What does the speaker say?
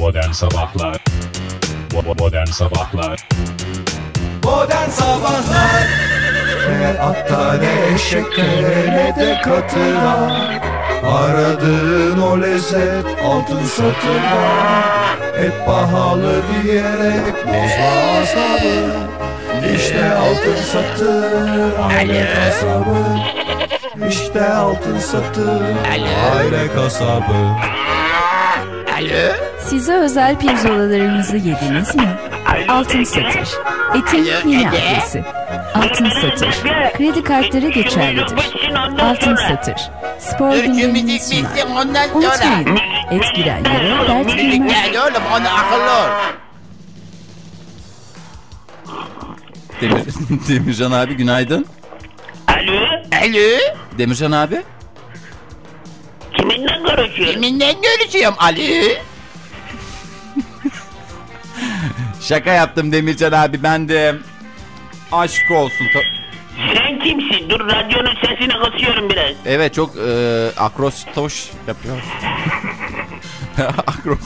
Modern Sabahlar. Modern Sabahlar. Modern Sabahlar. Ne atta ne eşekte ne de katına Aradığın o lezzet altın satına Et pahalı diyerek bozma asabı İşte altın satır aile kasabı. İşte altın satır aile kasabı Size özel pirzolalarımızı yediniz mi? Altın Satır. Etin yeni adresi. Altın Satır. Kredi kartları geçerlidir. Altın Satır. Spor günlerinin sunar. Unutmayın. Et girenlere dert Müzik girmez. Demir, Demircan abi günaydın. Alo. Alo. Demircan abi. Kiminle görüşüyorsun? Kiminle görüşüyorum Ali? Şaka yaptım Demircan abi ben de aşk olsun. Sen kimsin? Dur radyonun sesini kısıyorum biraz. evet çok e, akrostoş yapıyor. akros